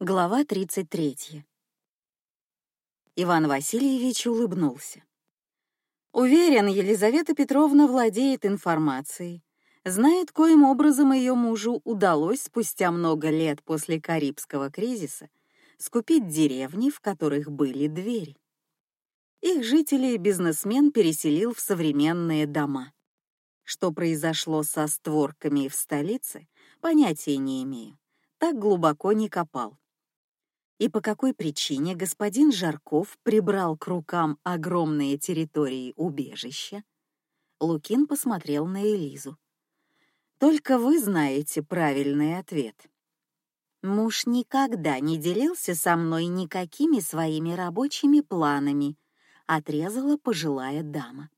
Глава 33. Иван Васильевич улыбнулся. Уверен, Елизавета Петровна владеет информацией, знает, коим образом ее мужу удалось спустя много лет после Карибского кризиса скупить деревни, в которых были двери. Их жителей бизнесмен переселил в современные дома. Что произошло со створками в столице, понятия не имею. Так глубоко не копал и по какой причине господин Жарков прибрал к рукам огромные территории убежища? Лукин посмотрел на Элизу. Только вы знаете правильный ответ. Муж никогда не делился со мной никакими своими рабочими планами, отрезала пожилая дама.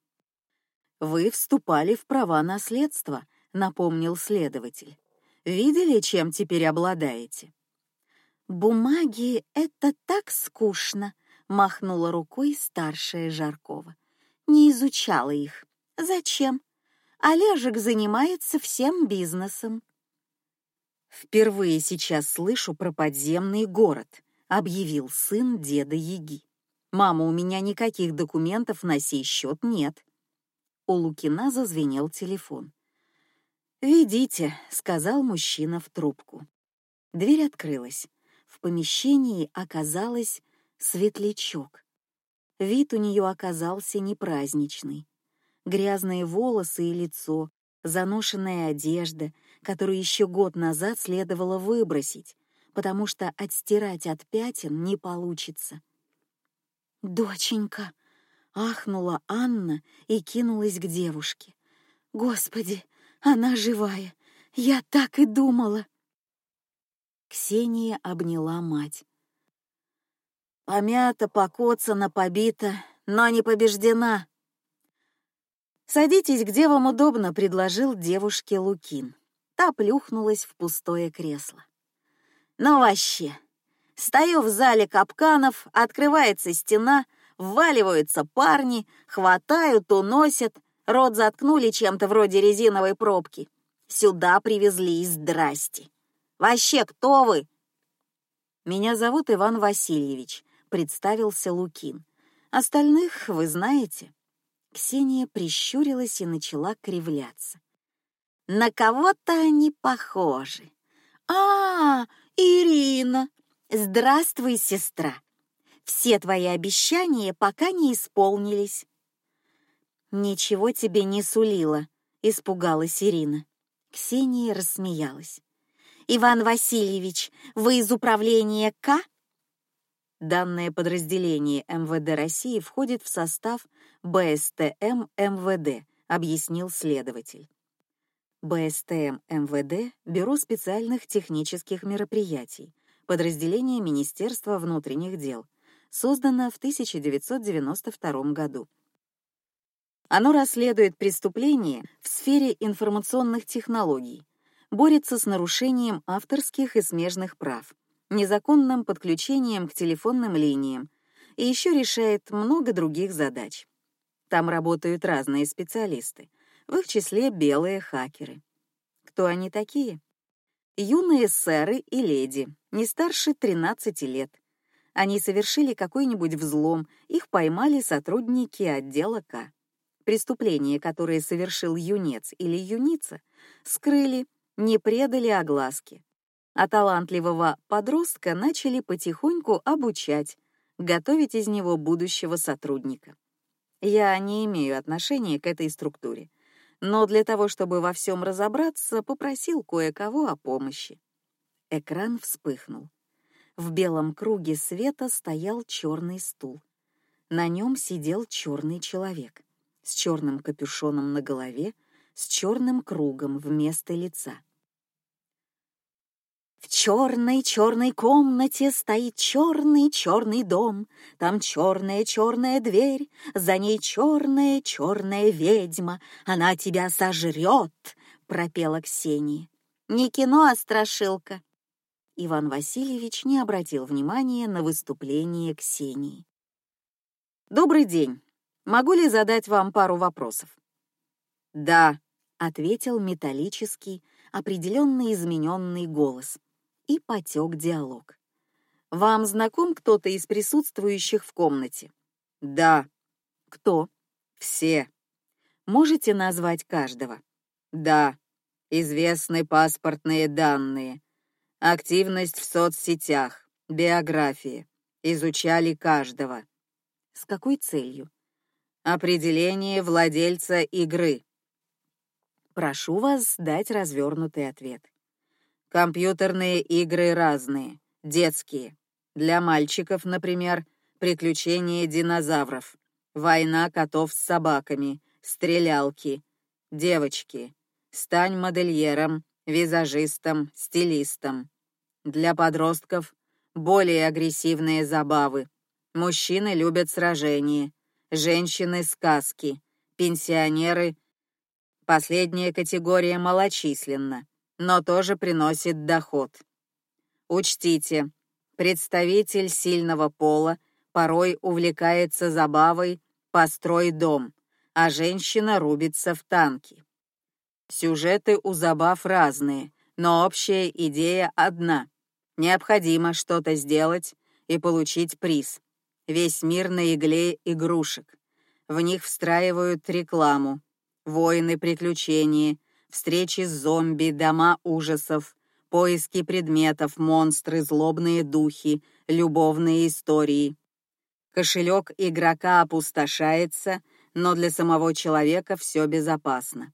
Вы вступали в права наследства, напомнил следователь. Видели, чем теперь обладаете? Бумаги — это так скучно, махнула рукой старшая Жаркова. Не изучала их. Зачем? Олежек занимается всем бизнесом. Впервые сейчас слышу про подземный город, объявил сын деда Еги. Мама, у меня никаких документов на сей счет нет. У Лукина зазвенел телефон. Ведите, сказал мужчина в трубку. Дверь открылась в помещении оказалось светлячок. Вид у нее оказался не праздничный. Грязные волосы и лицо, заношенная одежда, которую еще год назад следовало выбросить, потому что отстирать от пятен не получится. Доченька, ахнула Анна и кинулась к девушке. Господи, она живая! Я так и думала. Ксения обняла мать. Помята, покоцана, побита, но не побеждена. Садитесь, где вам удобно, предложил девушке Лукин. Та плюхнулась в пустое кресло. Ну вообще, стою в зале капканов, открывается стена, вваливаются парни, хватают, уносят, рот заткнули чем-то вроде резиновой пробки. Сюда привезли, здрасте. Вообще, кто вы? Меня зовут Иван Васильевич, представился Лукин. Остальных вы знаете? Ксения прищурилась и начала кривляться. На кого-то они похожи. А, Ирина, здравствуй, сестра. Все твои обещания пока не исполнились. Ничего тебе не сулила, испугалась Ирина. Ксения рассмеялась. Иван Васильевич, вы из управления К? Данное подразделение МВД России входит в состав БСТМ МВД, объяснил следователь. БСТМ МВД — Бюро специальных технических мероприятий, подразделение Министерства внутренних дел, создано в 1992 году. Оно расследует преступления в сфере информационных технологий, борется с нарушением авторских и смежных прав, незаконным подключением к телефонным линиям и еще решает много других задач. Там работают разные специалисты, в их числе белые хакеры. Кто они такие? Юные сэры и леди, не старше 13 лет. Они совершили какой-нибудь взлом, их поймали сотрудники отдела К. Преступление, которое совершил юнец или юница, скрыли не предали огласке, а талантливого подростка начали потихоньку обучать, готовить из него будущего сотрудника. Я не имею отношения к этой структуре, но для того, чтобы во всем разобраться, попросил кое-кого о помощи. Экран вспыхнул. В белом круге света стоял черный стул. На нем сидел черный человек с черным капюшоном на голове, с черным кругом вместо лица. В черной черной комнате стоит черный черный дом, там черная черная дверь, за ней черная черная ведьма, она тебя сожрет, пропела Ксения. Не кино, а страшилка. Иван Васильевич не обратил внимания на выступление Ксении. Добрый день. Могу ли задать вам пару вопросов? Да, ответил металлический, определенно измененный голос, и потек диалог. Вам знаком кто-то из присутствующих в комнате? Да. Кто? Все. Можете назвать каждого? Да. Известны паспортные данные, активность в соцсетях, биографии. Изучали каждого. С какой целью? Определение владельца игры. Прошу вас дать развернутый ответ. Компьютерные игры разные, детские. Для мальчиков, например, приключения динозавров, война котов с собаками, стрелялки. Девочки, стань модельером, визажистом, стилистом. Для подростков более агрессивные забавы. Мужчины любят сражения, женщины сказки, пенсионеры Последняя категория малочисленна, но тоже приносит доход. Учтите, представитель сильного пола порой увлекается забавой «построй дом», а женщина рубится в танки. Сюжеты у забав разные, но общая идея одна. Необходимо что-то сделать и получить приз. Весь мир на игле игрушек. В них встраивают рекламу, войны, приключения, встречи с зомби, дома ужасов, поиски предметов, монстры, злобные духи, любовные истории. Кошелек игрока опустошается, но для самого человека все безопасно.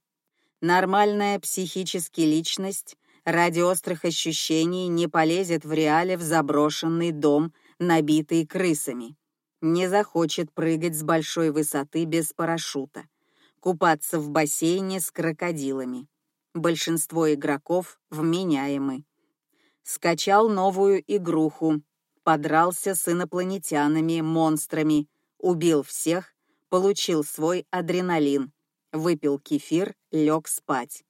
Нормальная психически личность ради острых ощущений не полезет в реале в заброшенный дом, набитый крысами. Не захочет прыгать с большой высоты без парашюта купаться в бассейне с крокодилами. Большинство игроков вменяемы. Скачал новую игруху, подрался с инопланетянами, монстрами, убил всех, получил свой адреналин, выпил кефир, лег спать.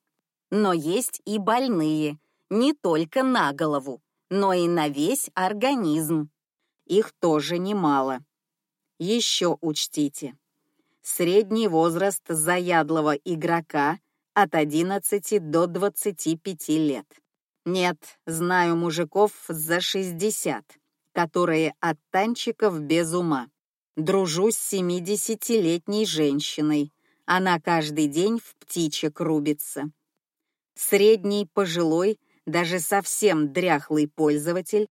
Но есть и больные, не только на голову, но и на весь организм. Их тоже немало. Еще учтите, Средний возраст заядлого игрока от 11 до 25 лет. Нет, знаю мужиков за 60, которые от танчиков без ума. Дружу с 70-летней женщиной. Она каждый день в птичек рубится. Средний пожилой, даже совсем дряхлый пользователь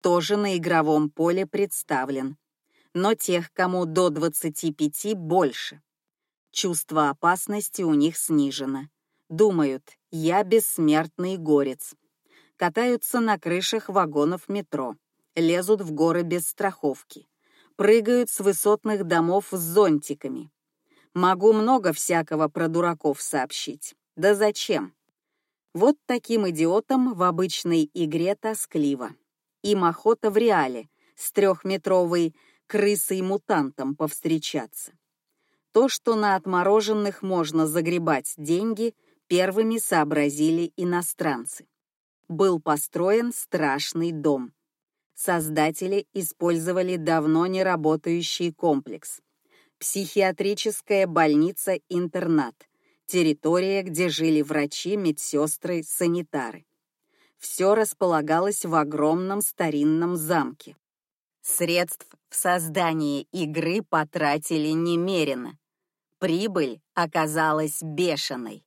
тоже на игровом поле представлен но тех, кому до 25 больше. Чувство опасности у них снижено. Думают, я бессмертный горец. Катаются на крышах вагонов метро, лезут в горы без страховки, прыгают с высотных домов с зонтиками. Могу много всякого про дураков сообщить. Да зачем? Вот таким идиотам в обычной игре тоскливо. Им охота в реале с трехметровой крысой-мутантом повстречаться. То, что на отмороженных можно загребать деньги, первыми сообразили иностранцы. Был построен страшный дом. Создатели использовали давно не работающий комплекс. Психиатрическая больница-интернат, территория, где жили врачи, медсестры, санитары. Все располагалось в огромном старинном замке. Средств в создании игры потратили немерено. Прибыль оказалась бешеной.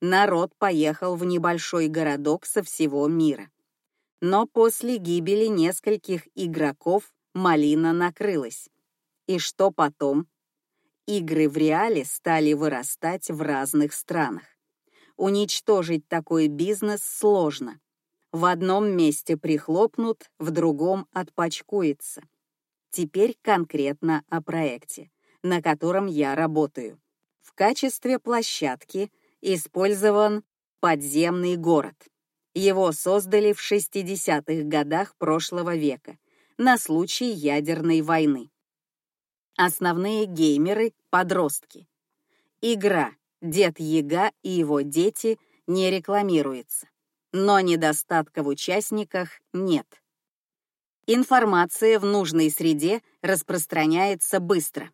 Народ поехал в небольшой городок со всего мира. Но после гибели нескольких игроков малина накрылась. И что потом? Игры в реале стали вырастать в разных странах. Уничтожить такой бизнес сложно. В одном месте прихлопнут, в другом отпачкуется. Теперь конкретно о проекте, на котором я работаю. В качестве площадки использован подземный город. Его создали в 60-х годах прошлого века на случай ядерной войны. Основные геймеры — подростки. Игра «Дед Яга и его дети» не рекламируется но недостатка в участниках нет. Информация в нужной среде распространяется быстро.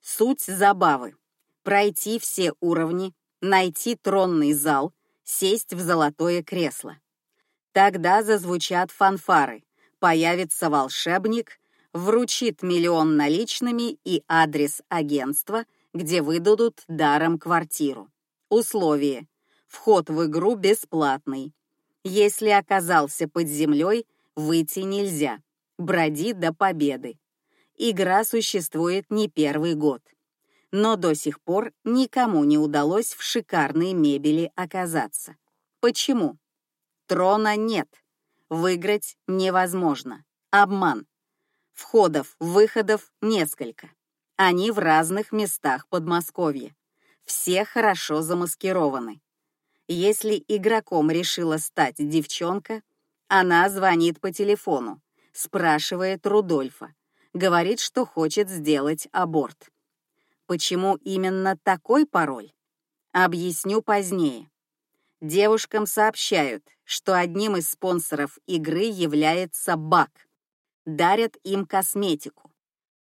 Суть забавы — пройти все уровни, найти тронный зал, сесть в золотое кресло. Тогда зазвучат фанфары, появится волшебник, вручит миллион наличными и адрес агентства, где выдадут даром квартиру. Условие: вход в игру бесплатный. Если оказался под землей, выйти нельзя. Броди до победы. Игра существует не первый год. Но до сих пор никому не удалось в шикарной мебели оказаться. Почему? Трона нет. Выиграть невозможно. Обман. Входов, выходов несколько. Они в разных местах Подмосковья. Все хорошо замаскированы. Если игроком решила стать девчонка, она звонит по телефону, спрашивает Рудольфа, говорит, что хочет сделать аборт. Почему именно такой пароль? Объясню позднее. Девушкам сообщают, что одним из спонсоров игры является Бак. Дарят им косметику.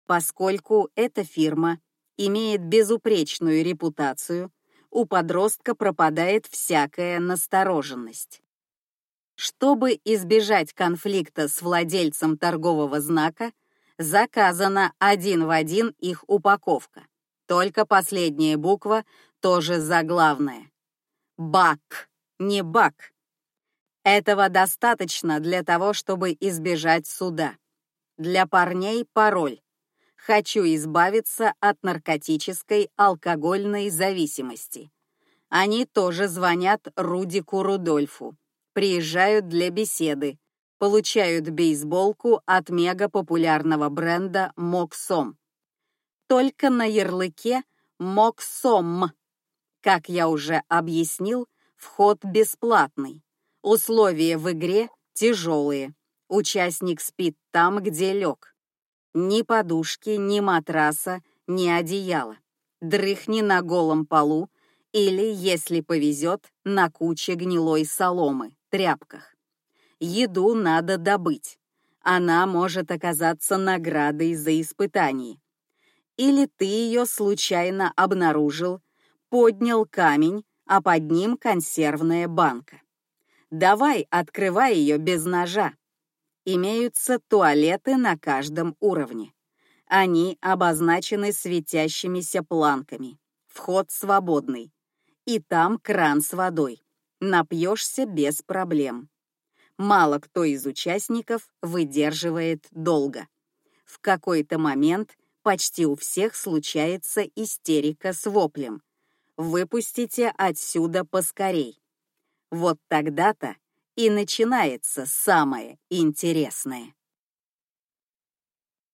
Поскольку эта фирма имеет безупречную репутацию, у подростка пропадает всякая настороженность. Чтобы избежать конфликта с владельцем торгового знака, заказана один в один их упаковка. Только последняя буква тоже заглавная. Бак, не бак. Этого достаточно для того, чтобы избежать суда. Для парней пароль. Хочу избавиться от наркотической алкогольной зависимости. Они тоже звонят Рудику Рудольфу. Приезжают для беседы. Получают бейсболку от мегапопулярного бренда Моксом. Только на ярлыке Моксом. Как я уже объяснил, вход бесплатный. Условия в игре тяжелые. Участник спит там, где лег. Ни подушки, ни матраса, ни одеяла. Дрыхни на голом полу или, если повезет, на куче гнилой соломы, тряпках. Еду надо добыть. Она может оказаться наградой за испытание. Или ты ее случайно обнаружил, поднял камень, а под ним консервная банка. Давай, открывай ее без ножа имеются туалеты на каждом уровне. Они обозначены светящимися планками. Вход свободный. И там кран с водой. Напьешься без проблем. Мало кто из участников выдерживает долго. В какой-то момент почти у всех случается истерика с воплем. Выпустите отсюда поскорей. Вот тогда-то и начинается самое интересное.